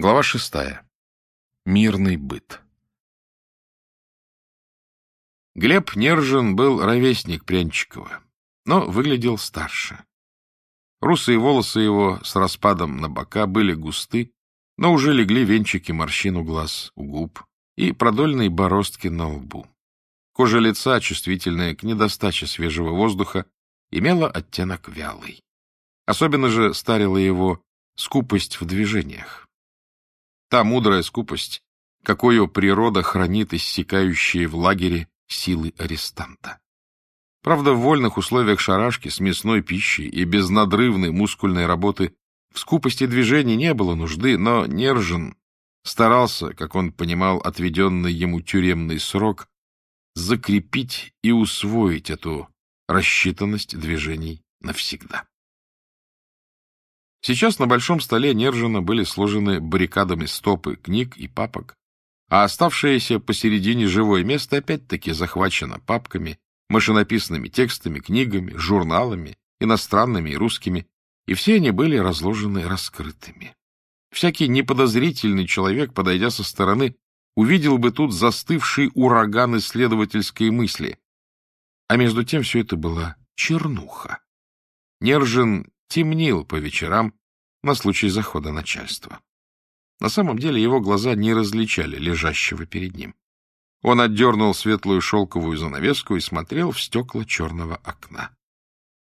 Глава шестая. Мирный быт. Глеб Нержин был ровесник Прянчикова, но выглядел старше. Русые волосы его с распадом на бока были густы, но уже легли венчики морщин у глаз, у губ и продольные бороздки на лбу. Кожа лица, чувствительная к недостаче свежего воздуха, имела оттенок вялый. Особенно же старила его скупость в движениях. Та мудрая скупость, какую природа хранит иссякающие в лагере силы арестанта. Правда, в вольных условиях шарашки с мясной пищей и без надрывной мускульной работы в скупости движений не было нужды, но Нержин старался, как он понимал отведенный ему тюремный срок, закрепить и усвоить эту рассчитанность движений навсегда. Сейчас на большом столе Нержина были сложены баррикадами стопы книг и папок, а оставшееся посередине живое место опять-таки захвачено папками, машинописными текстами, книгами, журналами, иностранными и русскими, и все они были разложены раскрытыми. Всякий неподозрительный человек, подойдя со стороны, увидел бы тут застывший ураган исследовательской мысли. А между тем все это была чернуха. Нержин темнил по вечерам на случай захода начальства. На самом деле его глаза не различали лежащего перед ним. Он отдернул светлую шелковую занавеску и смотрел в стекла черного окна.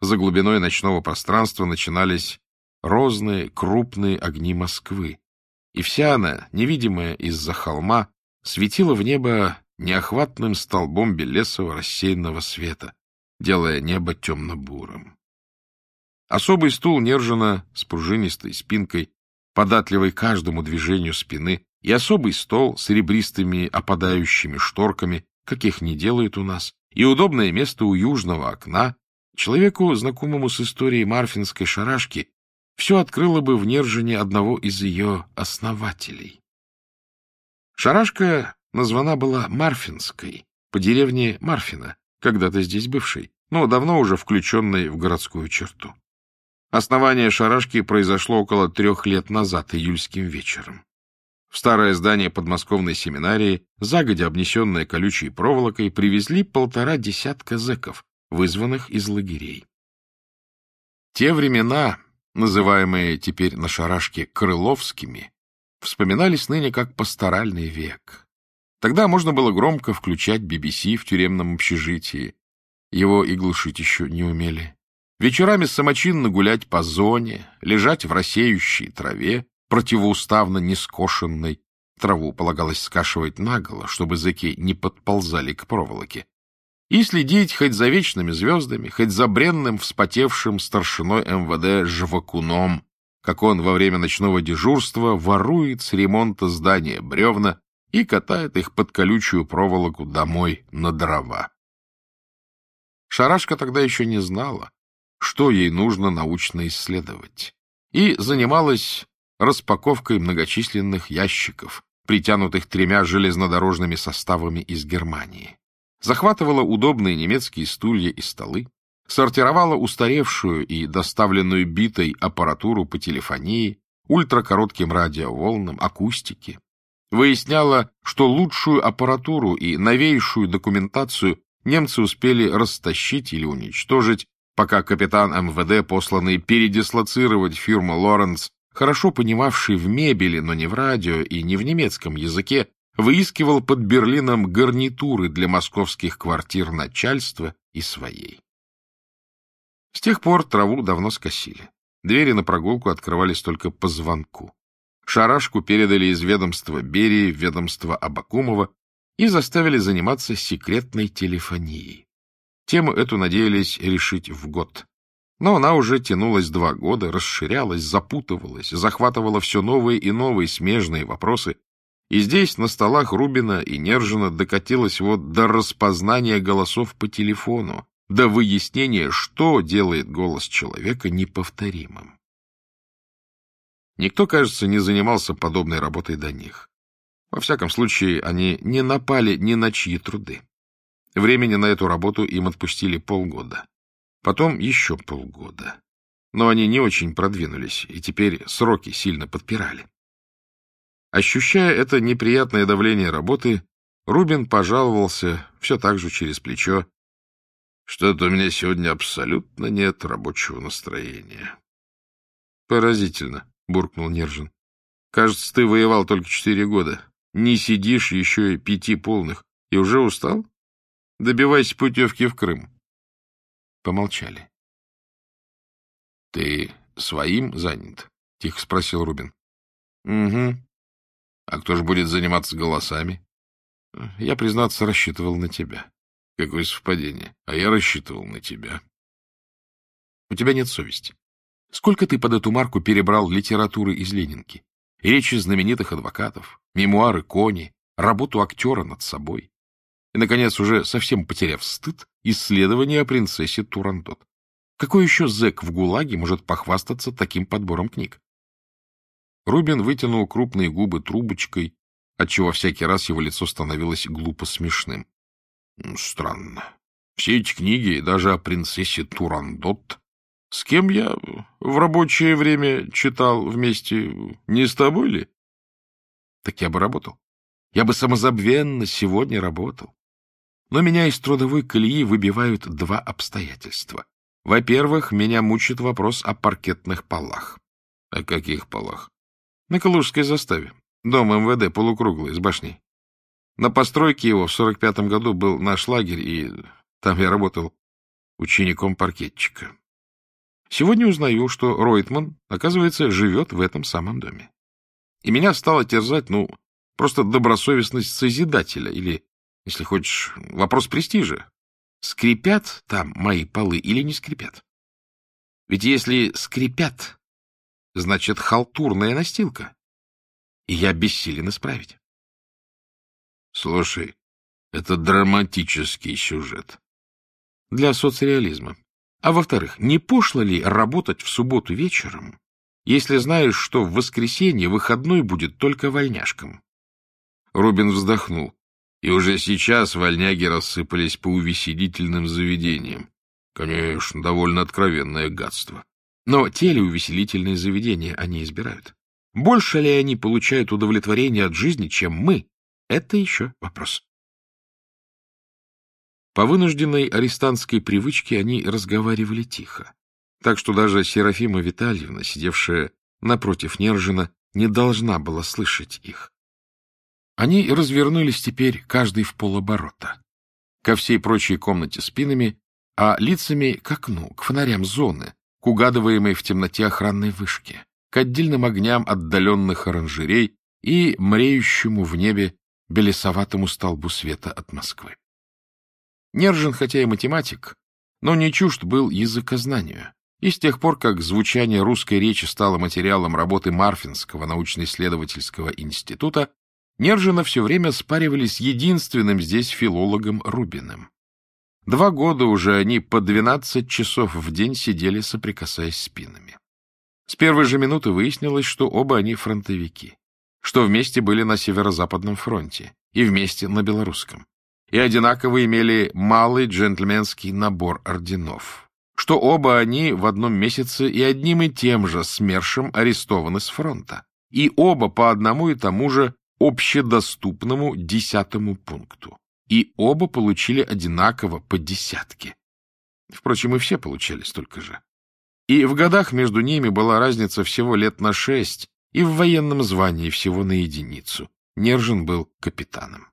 За глубиной ночного пространства начинались розные, крупные огни Москвы, и вся она, невидимая из-за холма, светила в небо неохватным столбом белесого рассеянного света, делая небо темно-бурым. Особый стул Нержина с пружинистой спинкой, податливой каждому движению спины, и особый стол с ребристыми опадающими шторками, каких не делают у нас, и удобное место у южного окна, человеку, знакомому с историей Марфинской шарашки, все открыло бы в Нержине одного из ее основателей. Шарашка названа была Марфинской, по деревне Марфина, когда-то здесь бывшей, но давно уже включенной в городскую черту. Основание шарашки произошло около трех лет назад, июльским вечером. В старое здание подмосковной семинарии, загодя обнесенное колючей проволокой, привезли полтора десятка зэков, вызванных из лагерей. Те времена, называемые теперь на шарашке крыловскими, вспоминались ныне как пасторальный век. Тогда можно было громко включать BBC в тюремном общежитии. Его и глушить еще не умели. Вечерами самочинно гулять по зоне, лежать в рассеющей траве, противоуставно нескошенной. Траву полагалось скашивать наголо, чтобы зэки не подползали к проволоке. И следить хоть за вечными звездами, хоть за бренным вспотевшим старшиной МВД Жвакуном, как он во время ночного дежурства ворует с ремонта здания бревна и катает их под колючую проволоку домой на дрова. Шарашка тогда еще не знала, что ей нужно научно исследовать, и занималась распаковкой многочисленных ящиков, притянутых тремя железнодорожными составами из Германии. Захватывала удобные немецкие стулья и столы, сортировала устаревшую и доставленную битой аппаратуру по телефонии, ультракоротким радиоволнам, акустике, выясняла, что лучшую аппаратуру и новейшую документацию немцы успели растащить или уничтожить пока капитан МВД, посланный передислоцировать фирму «Лоренс», хорошо понимавший в мебели, но не в радио и не в немецком языке, выискивал под Берлином гарнитуры для московских квартир начальства и своей. С тех пор траву давно скосили. Двери на прогулку открывались только по звонку. Шарашку передали из ведомства Берии в ведомство Абакумова и заставили заниматься секретной телефонией. Тему эту надеялись решить в год. Но она уже тянулась два года, расширялась, запутывалась, захватывала все новые и новые смежные вопросы. И здесь, на столах Рубина и Нержина, докатилась вот до распознания голосов по телефону, до выяснения, что делает голос человека неповторимым. Никто, кажется, не занимался подобной работой до них. Во всяком случае, они не напали ни на чьи труды. Времени на эту работу им отпустили полгода. Потом еще полгода. Но они не очень продвинулись, и теперь сроки сильно подпирали. Ощущая это неприятное давление работы, Рубин пожаловался все так же через плечо. Что-то у меня сегодня абсолютно нет рабочего настроения. Поразительно, буркнул Нержин. Кажется, ты воевал только четыре года. Не сидишь еще и пяти полных. И уже устал? Добивайся путевки в Крым. Помолчали. — Ты своим занят? — тихо спросил Рубин. — Угу. А кто же будет заниматься голосами? — Я, признаться, рассчитывал на тебя. Какое совпадение. А я рассчитывал на тебя. У тебя нет совести. Сколько ты под эту марку перебрал литературы из Ленинки? Речи знаменитых адвокатов, мемуары Кони, работу актера над собой. И, наконец, уже совсем потеряв стыд, исследование о принцессе Турандот. Какой еще зэк в ГУЛАГе может похвастаться таким подбором книг? Рубин вытянул крупные губы трубочкой, отчего всякий раз его лицо становилось глупо смешным. Странно. Все эти книги, даже о принцессе Турандот, с кем я в рабочее время читал вместе, не с тобой ли? Так я бы работал. Я бы самозабвенно сегодня работал. Но меня из трудовой колеи выбивают два обстоятельства. Во-первых, меня мучит вопрос о паркетных полах. — О каких полах? — На Калужской заставе. Дом МВД полукруглый, с башней. На постройке его в 45-м году был наш лагерь, и там я работал учеником паркетчика. Сегодня узнаю, что Ройтман, оказывается, живет в этом самом доме. И меня стало терзать, ну, просто добросовестность Созидателя, или, если хочешь, вопрос престижа. Скрипят там мои полы или не скрипят? Ведь если скрипят, значит, халтурная настилка. И я бессилен исправить. Слушай, это драматический сюжет. Для соцреализма. А во-вторых, не пошло ли работать в субботу вечером, если знаешь, что в воскресенье выходной будет только вольняшкам? Рубин вздохнул. И уже сейчас вольняги рассыпались по увеселительным заведениям. Конечно, довольно откровенное гадство. Но телеувеселительные заведения они избирают. Больше ли они получают удовлетворение от жизни, чем мы? Это еще вопрос. По вынужденной арестантской привычке они разговаривали тихо. Так что даже Серафима Витальевна, сидевшая напротив Нержина, не должна была слышать их. Они развернулись теперь каждый в полоборота. Ко всей прочей комнате спинами, а лицами к окну, к фонарям зоны, к угадываемой в темноте охранной вышке, к отдельным огням отдаленных оранжерей и мреющему в небе белесоватому столбу света от Москвы. Нержин, хотя и математик, но не чужд был языкознанию, и с тех пор, как звучание русской речи стало материалом работы Марфинского научно-исследовательского института, Нержина все время спаривали с единственным здесь филологом Рубиным. Два года уже они по 12 часов в день сидели, соприкасаясь спинами. С первой же минуты выяснилось, что оба они фронтовики, что вместе были на Северо-Западном фронте и вместе на Белорусском, и одинаково имели малый джентльменский набор орденов, что оба они в одном месяце и одним и тем же СМЕРШем арестованы с фронта, и оба по одному и тому же общедоступному десятому пункту. И оба получили одинаково по десятке. Впрочем, и все получали столько же. И в годах между ними была разница всего лет на шесть, и в военном звании всего на единицу. Нержин был капитаном.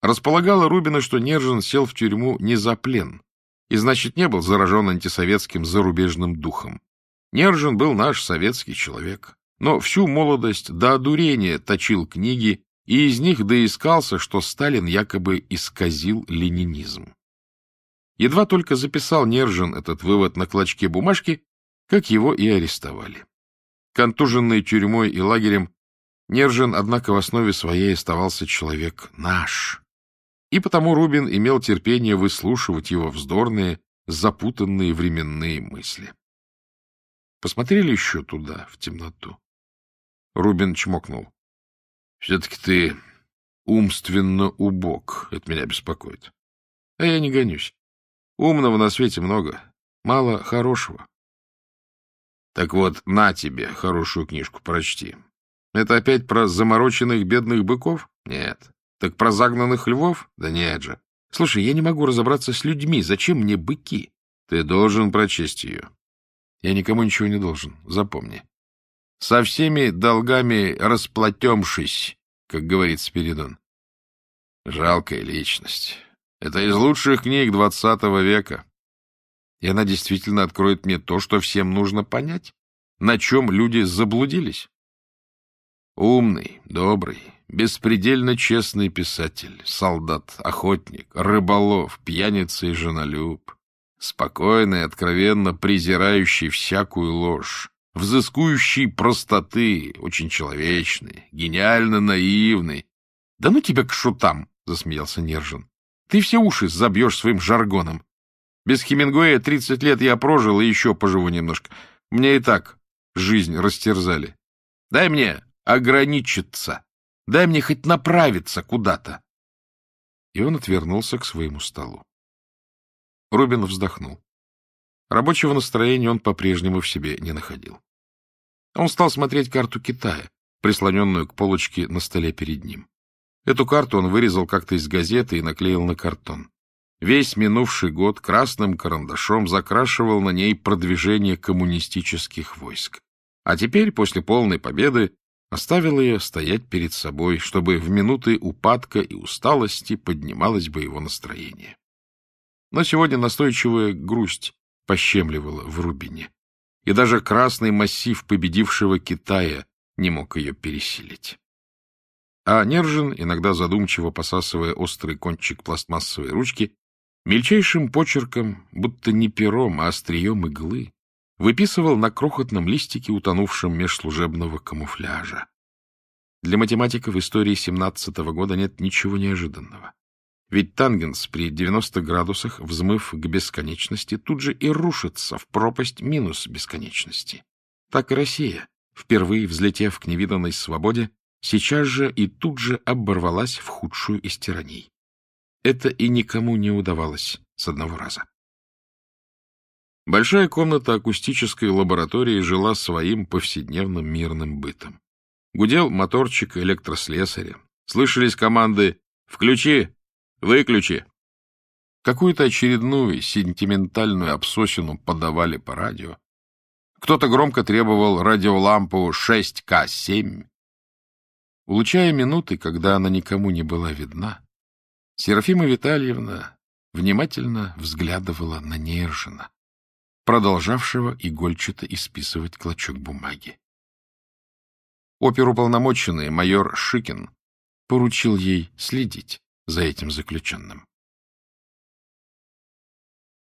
Располагало Рубина, что Нержин сел в тюрьму не за плен, и, значит, не был заражен антисоветским зарубежным духом. Нержин был наш советский человек но всю молодость до одурения точил книги, и из них доискался, что Сталин якобы исказил ленинизм. Едва только записал Нержин этот вывод на клочке бумажки, как его и арестовали. Контуженный тюрьмой и лагерем, Нержин, однако, в основе своей оставался человек наш. И потому Рубин имел терпение выслушивать его вздорные, запутанные временные мысли. Посмотрели еще туда, в темноту. Рубин чмокнул. — Все-таки ты умственно убог. Это меня беспокоит. А я не гонюсь. Умного на свете много, мало хорошего. Так вот, на тебе хорошую книжку прочти. Это опять про замороченных бедных быков? Нет. Так про загнанных львов? Да нет же. Слушай, я не могу разобраться с людьми. Зачем мне быки? Ты должен прочесть ее. Я никому ничего не должен, запомни. Со всеми долгами расплатемшись, как говорит Спиридон. Жалкая личность. Это из лучших книг двадцатого века. И она действительно откроет мне то, что всем нужно понять, на чем люди заблудились. Умный, добрый, беспредельно честный писатель, солдат, охотник, рыболов, пьяница и женолюб, спокойный, откровенно презирающий всякую ложь, взыскующий простоты, очень человечный, гениально наивный. — Да ну тебя к шутам! — засмеялся Нержин. — Ты все уши забьешь своим жаргоном. Без Хемингуэя тридцать лет я прожил и еще поживу немножко. Мне и так жизнь растерзали. Дай мне ограничиться. Дай мне хоть направиться куда-то. И он отвернулся к своему столу. Рубин вздохнул. Рабочего настроения он по-прежнему в себе не находил. Он стал смотреть карту Китая, прислоненную к полочке на столе перед ним. Эту карту он вырезал как-то из газеты и наклеил на картон. Весь минувший год красным карандашом закрашивал на ней продвижение коммунистических войск. А теперь, после полной победы, оставил ее стоять перед собой, чтобы в минуты упадка и усталости поднималось бы его настроение. Но сегодня настойчивая грусть пощемливала в Рубине, и даже красный массив победившего Китая не мог ее пересилить. А Нержин, иногда задумчиво посасывая острый кончик пластмассовой ручки, мельчайшим почерком, будто не пером, а острием иглы, выписывал на крохотном листике, утонувшем меж служебного камуфляжа. Для математика в истории 17 -го года нет ничего неожиданного. Ведь тангенс при 90 градусах, взмыв к бесконечности, тут же и рушится в пропасть минус бесконечности. Так и Россия, впервые взлетев к невиданной свободе, сейчас же и тут же оборвалась в худшую из тираний. Это и никому не удавалось с одного раза. Большая комната акустической лаборатории жила своим повседневным мирным бытом. Гудел моторчик электрослесаря. Слышались команды «Включи! Выключи!». Какую-то очередную сентиментальную обсосину подавали по радио. Кто-то громко требовал радиолампу 6К7. Улучая минуты, когда она никому не была видна, Серафима Витальевна внимательно взглядывала на Нержина продолжавшего игольчато исписывать клочок бумаги. Оперуполномоченный майор Шикин поручил ей следить за этим заключенным.